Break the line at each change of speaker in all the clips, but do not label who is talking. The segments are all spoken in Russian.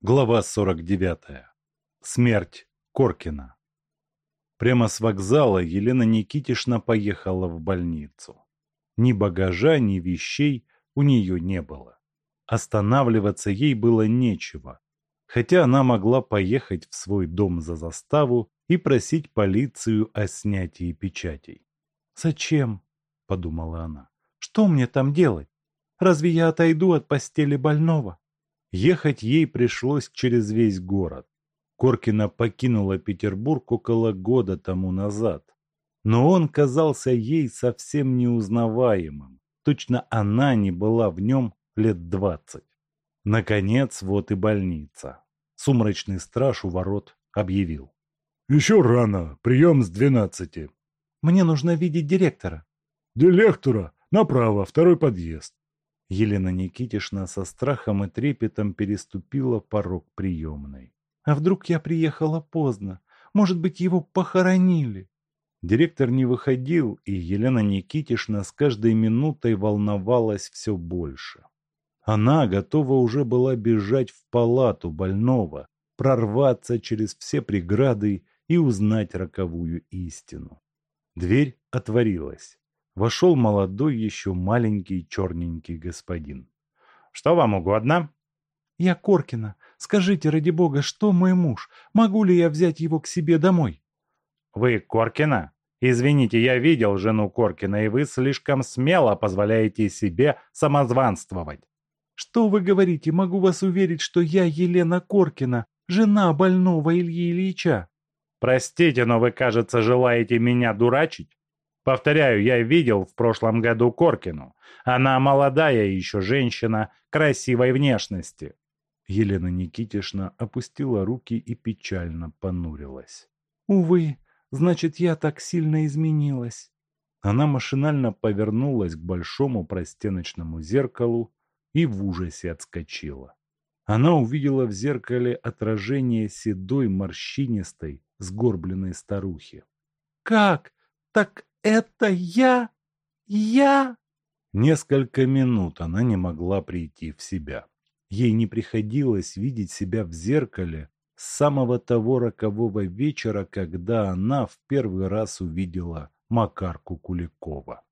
Глава 49. Смерть Коркина. Прямо с вокзала Елена Никитишна поехала в больницу. Ни багажа, ни вещей у нее не было. Останавливаться ей было нечего, хотя она могла поехать в свой дом за заставу и просить полицию о снятии печатей.
«Зачем?» – подумала она. «Что мне там делать? Разве я отойду от постели больного?»
Ехать ей пришлось через весь город. Коркина покинула Петербург около года тому назад. Но он казался ей совсем неузнаваемым. Точно она не была в нем лет двадцать. Наконец, вот и больница. Сумрачный страж у ворот объявил.
«Еще рано. Прием с двенадцати».
«Мне нужно видеть директора».
«Директора. Направо, второй подъезд».
Елена Никитишна со страхом и трепетом переступила порог приемной.
«А вдруг я приехала поздно? Может быть, его похоронили?»
Директор не выходил, и Елена Никитишна с каждой минутой волновалась все больше. Она готова уже была бежать в палату больного, прорваться через все преграды и узнать роковую истину. Дверь отворилась. Вошел молодой еще маленький черненький господин. «Что вам угодно?»
«Я Коркина. Скажите, ради бога, что мой муж? Могу ли я взять его к себе домой?»
«Вы Коркина? Извините, я видел жену Коркина, и вы слишком смело позволяете себе самозванствовать».
«Что вы говорите? Могу вас уверить, что я Елена Коркина, жена больного Ильи Ильича».
«Простите, но вы, кажется, желаете меня дурачить?» Повторяю, я видел в прошлом году Коркину. Она молодая еще женщина, красивой внешности. Елена Никитишна опустила руки и печально понурилась.
«Увы, значит, я так сильно изменилась».
Она машинально повернулась к большому простеночному зеркалу и в ужасе отскочила. Она увидела в зеркале отражение седой, морщинистой, сгорбленной старухи.
«Как? Так это я? Я?»
Несколько минут она не могла прийти в себя. Ей не приходилось видеть себя в зеркале с самого того рокового вечера, когда она в первый раз увидела Макарку Куликова.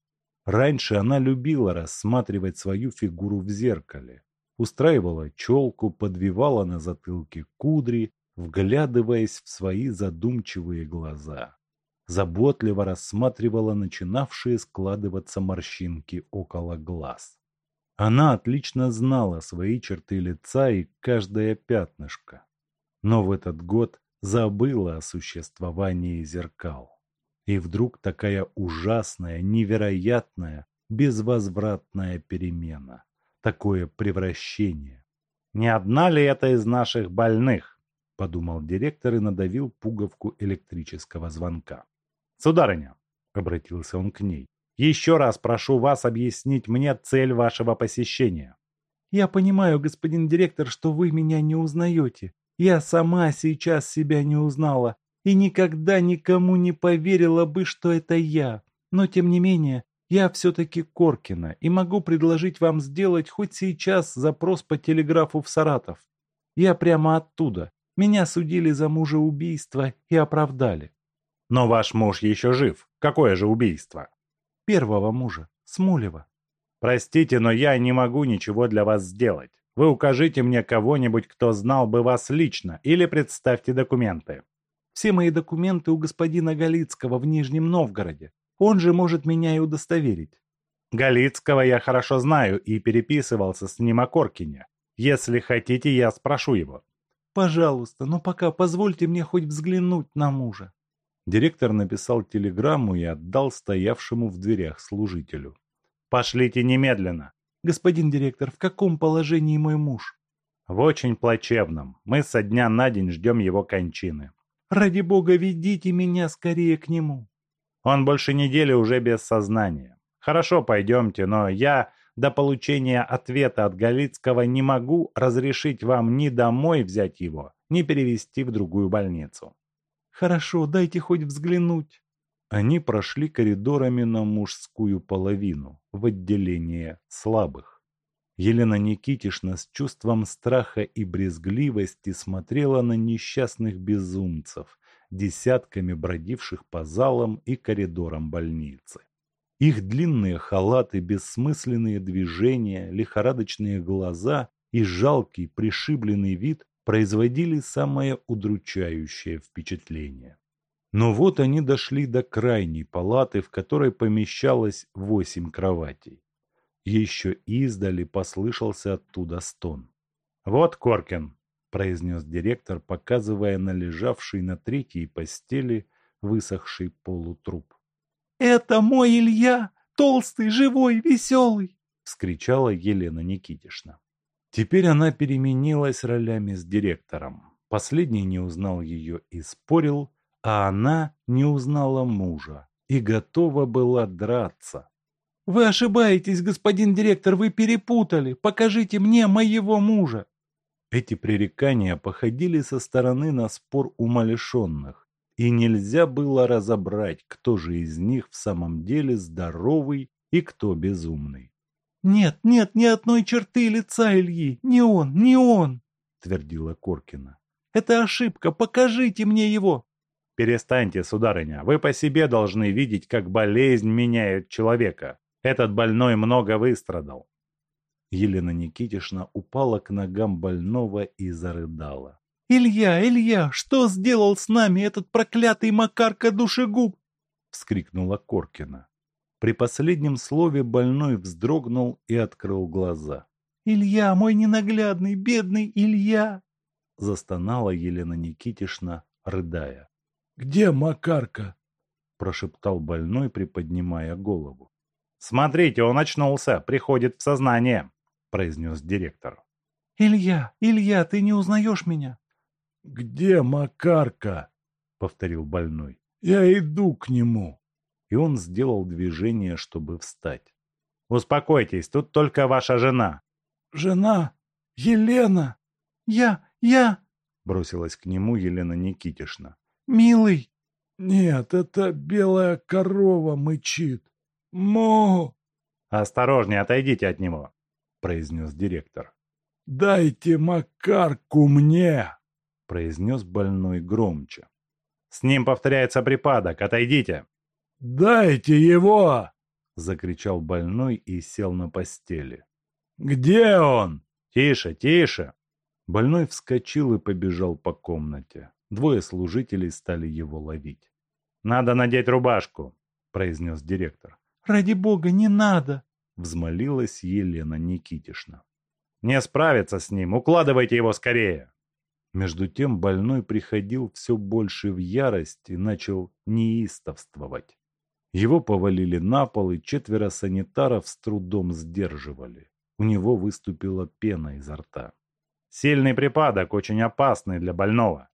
Раньше она любила рассматривать свою фигуру в зеркале. Устраивала челку, подвивала на затылке кудри, вглядываясь в свои задумчивые глаза заботливо рассматривала начинавшие складываться морщинки около глаз. Она отлично знала свои черты лица и каждое пятнышко, но в этот год забыла о существовании зеркал. И вдруг такая ужасная, невероятная, безвозвратная перемена, такое превращение. «Не одна ли это из наших больных?» – подумал директор и надавил пуговку электрического звонка. «Сударыня», — обратился он к ней, — «еще раз прошу вас объяснить мне цель вашего посещения».
«Я понимаю, господин директор, что вы меня не узнаете. Я сама сейчас себя не узнала и никогда никому не поверила бы, что это я. Но, тем не менее, я все-таки Коркина и могу предложить вам сделать хоть сейчас запрос по телеграфу в Саратов. Я прямо оттуда. Меня судили за мужеубийство и оправдали.
Но ваш муж еще жив. Какое же убийство?
Первого мужа, Смулева.
Простите, но я не могу ничего для вас сделать. Вы укажите мне кого-нибудь, кто знал бы вас лично, или представьте документы.
Все мои документы у господина Галицкого в Нижнем Новгороде. Он же может меня и удостоверить.
Галицкого я хорошо знаю и переписывался с ним о Коркине. Если хотите, я спрошу его.
Пожалуйста, но пока позвольте мне хоть взглянуть на мужа.
Директор написал телеграмму и отдал стоявшему в дверях служителю. «Пошлите немедленно!»
«Господин директор, в каком положении мой муж?»
«В очень плачевном. Мы со дня на день ждем его кончины».
«Ради бога, ведите меня скорее к нему».
«Он больше недели уже без сознания. Хорошо, пойдемте, но я до получения ответа от Галицкого не могу разрешить вам ни домой взять его, ни перевести в другую больницу».
Хорошо, дайте хоть взглянуть.
Они прошли коридорами на мужскую половину, в отделение слабых. Елена Никитишна с чувством страха и брезгливости смотрела на несчастных безумцев, десятками бродивших по залам и коридорам больницы. Их длинные халаты, бессмысленные движения, лихорадочные глаза и жалкий пришибленный вид производили самое удручающее впечатление. Но вот они дошли до крайней палаты, в которой помещалось восемь кроватей. Еще издали послышался оттуда стон. «Вот Коркин», – произнес директор, показывая на лежавший на третьей постели высохший полутруп.
«Это мой Илья! Толстый, живой, веселый!» – вскричала Елена Никитишна.
Теперь она переменилась ролями с директором. Последний не узнал ее и спорил, а она не узнала мужа и готова была драться.
«Вы ошибаетесь, господин директор, вы перепутали. Покажите мне моего мужа».
Эти пререкания походили со стороны на спор умалишенных, и нельзя было разобрать, кто же из них в самом деле здоровый и кто безумный.
«Нет, нет, ни одной черты лица Ильи, не он, не он!» — твердила Коркина. «Это ошибка, покажите мне его!»
«Перестаньте, сударыня, вы по себе должны видеть, как болезнь меняет человека. Этот больной много выстрадал. Елена Никитишна упала к ногам больного и зарыдала.
«Илья, Илья, что сделал с нами этот проклятый Макарка душегуб?» — вскрикнула Коркина.
При последнем слове больной вздрогнул и открыл глаза.
«Илья, мой ненаглядный, бедный Илья!»
— застонала Елена Никитишна, рыдая.
«Где Макарка?»
— прошептал больной, приподнимая голову. «Смотрите, он очнулся, приходит в сознание», – произнес директор.
«Илья, Илья, ты не узнаешь меня?»
«Где Макарка?» – повторил больной. «Я иду к нему».
И он сделал движение, чтобы встать. «Успокойтесь, тут только ваша жена».
«Жена? Елена?»
«Я, я...»
– бросилась к нему Елена Никитишна.
«Милый!»
«Нет, это белая корова мычит. Мо!
Осторожнее, отойдите от него, произнес директор.
Дайте Макарку мне,
произнес больной громче. С ним повторяется припадок, отойдите.
Дайте его!
закричал больной и сел на постели.
Где он?
Тише, тише. Больной вскочил и побежал по комнате. Двое служителей стали его ловить. «Надо надеть рубашку», – произнес директор.
Ради бога, не надо!»
— взмолилась Елена Никитишна. «Не справиться с ним! Укладывайте его скорее!» Между тем больной приходил все больше в ярость и начал неистовствовать. Его повалили на пол, и четверо санитаров с трудом сдерживали. У него выступила пена изо рта. «Сильный припадок, очень опасный для больного!»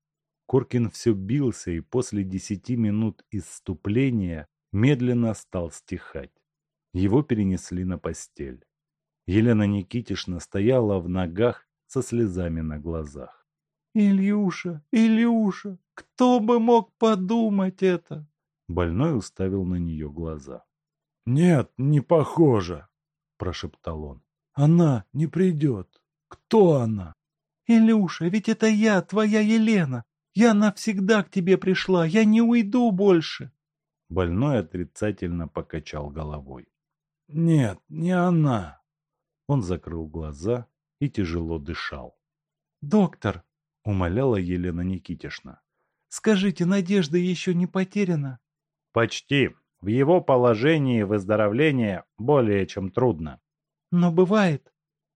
Куркин все бился, и после десяти минут исступления медленно стал стихать. Его перенесли на постель. Елена Никитишна стояла в ногах со слезами на глазах.
«Ильюша, Илюша, кто бы мог подумать это?»
Больной уставил на нее глаза.
«Нет, не похоже», – прошептал он. «Она не придет. Кто она?»
«Илюша, ведь это я, твоя Елена. Я навсегда к тебе пришла, я не уйду больше».
Больной отрицательно покачал головой.
«Нет, не она».
Он закрыл глаза и тяжело дышал.
«Доктор», —
умоляла Елена Никитишна, —
«скажите, надежда еще не потеряна?»
«Почти. В его положении выздоровление более чем трудно».
«Но бывает».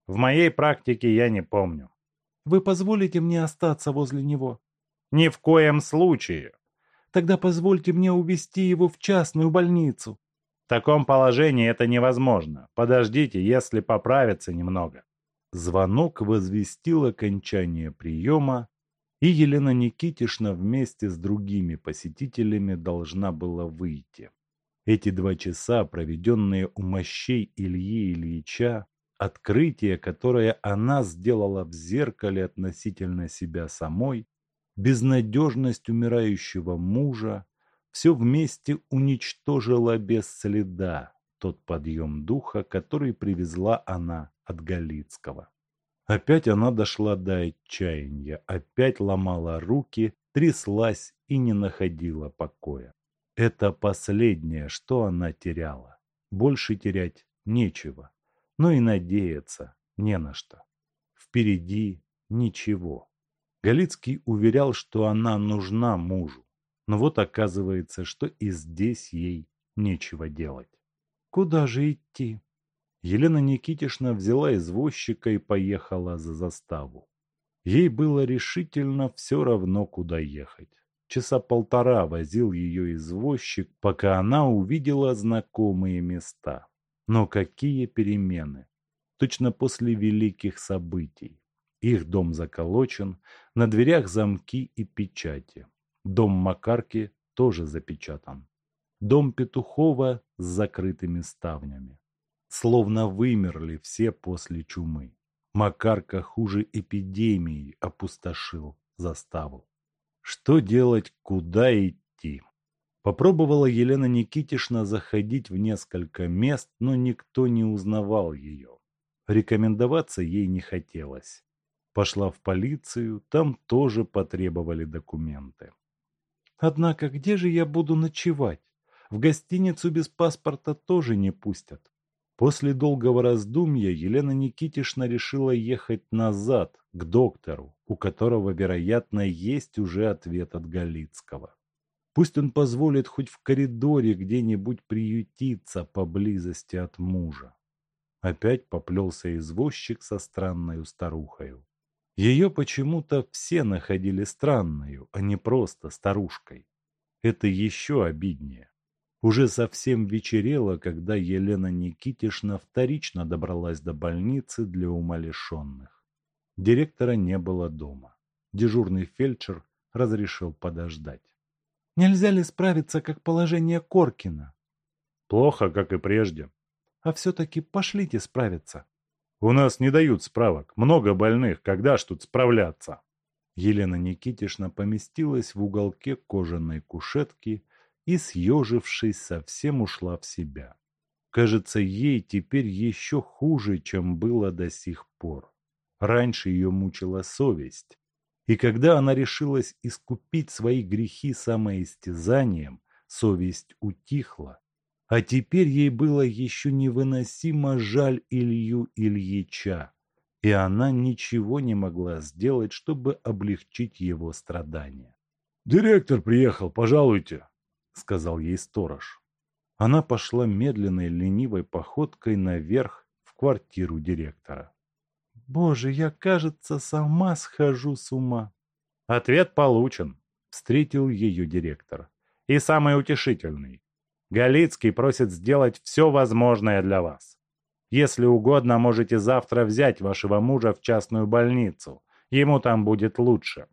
«В моей практике я не помню».
«Вы позволите мне остаться возле него?»
«Ни в коем случае.
Тогда позвольте мне увезти его в частную больницу.
В таком положении это невозможно. Подождите, если поправится немного. Звонок возвестил окончание приема, и Елена Никитишна вместе с другими посетителями должна была выйти. Эти два часа, проведенные у мощей Ильи Ильича, открытие, которое она сделала в зеркале относительно себя самой, безнадежность умирающего мужа, все вместе уничтожила без следа, тот подъем духа, который привезла она от Галицкого. Опять она дошла до отчаяния, опять ломала руки, тряслась и не находила покоя. Это последнее, что она теряла. Больше терять нечего, но и надеяться не на что. Впереди ничего. Галицкий уверял, что она нужна мужу, но вот оказывается, что и здесь ей нечего делать.
Куда же идти?
Елена Никитишна взяла извозчика и поехала за заставу. Ей было решительно все равно, куда ехать. Часа полтора возил ее извозчик, пока она увидела знакомые места. Но какие перемены! Точно после великих событий. Их дом заколочен, на дверях замки и печати. Дом Макарки тоже запечатан. Дом Петухова с закрытыми ставнями. Словно вымерли все после чумы. Макарка хуже эпидемии опустошил заставу. Что делать, куда идти? Попробовала Елена Никитишна заходить в несколько мест, но никто не узнавал ее. Рекомендоваться ей не хотелось. Пошла в полицию, там тоже потребовали документы.
Однако где же я буду ночевать? В гостиницу без паспорта тоже не пустят.
После долгого раздумья Елена Никитишна решила ехать назад, к доктору, у которого, вероятно, есть уже ответ от Галицкого. Пусть он позволит хоть в коридоре где-нибудь приютиться поблизости от мужа. Опять поплелся извозчик со странной старухою. Ее почему-то все находили странною, а не просто старушкой. Это еще обиднее. Уже совсем вечерело, когда Елена Никитишна вторично добралась до больницы для умалишенных. Директора не было дома. Дежурный фельдшер разрешил подождать.
«Нельзя ли справиться, как положение Коркина?»
«Плохо, как и прежде».
«А все-таки пошлите справиться».
У нас не дают справок. Много больных. Когда ж тут справляться? Елена Никитишна поместилась в уголке кожаной кушетки и, съежившись, совсем ушла в себя. Кажется, ей теперь еще хуже, чем было до сих пор. Раньше ее мучила совесть. И когда она решилась искупить свои грехи самоистязанием, совесть утихла, а теперь ей было еще невыносимо жаль Илью Ильича, и она ничего не могла сделать, чтобы облегчить его страдания. «Директор приехал, пожалуйте», — сказал ей сторож. Она пошла медленной ленивой походкой наверх в квартиру директора.
«Боже, я, кажется, сама схожу с ума».
«Ответ получен», — встретил ее директор. «И самый утешительный. Галицкий просит сделать все возможное для вас. Если угодно, можете завтра взять вашего мужа в частную больницу. Ему там будет лучше.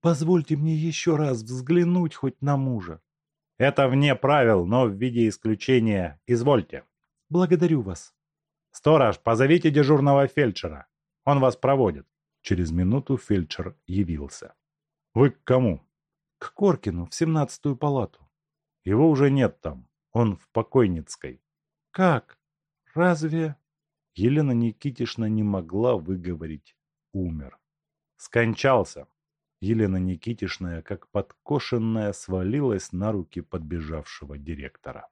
Позвольте мне еще раз взглянуть хоть на мужа.
Это вне правил, но в виде исключения. Извольте.
Благодарю вас.
Сторож, позовите дежурного фельдшера. Он вас проводит. Через минуту фельдшер явился. Вы к кому?
К Коркину, в семнадцатую палату.
Его уже нет там. Он в покойницкой.
Как? Разве...
Елена Никитишна не могла выговорить «умер». Скончался. Елена Никитишна, как подкошенная, свалилась на руки подбежавшего директора.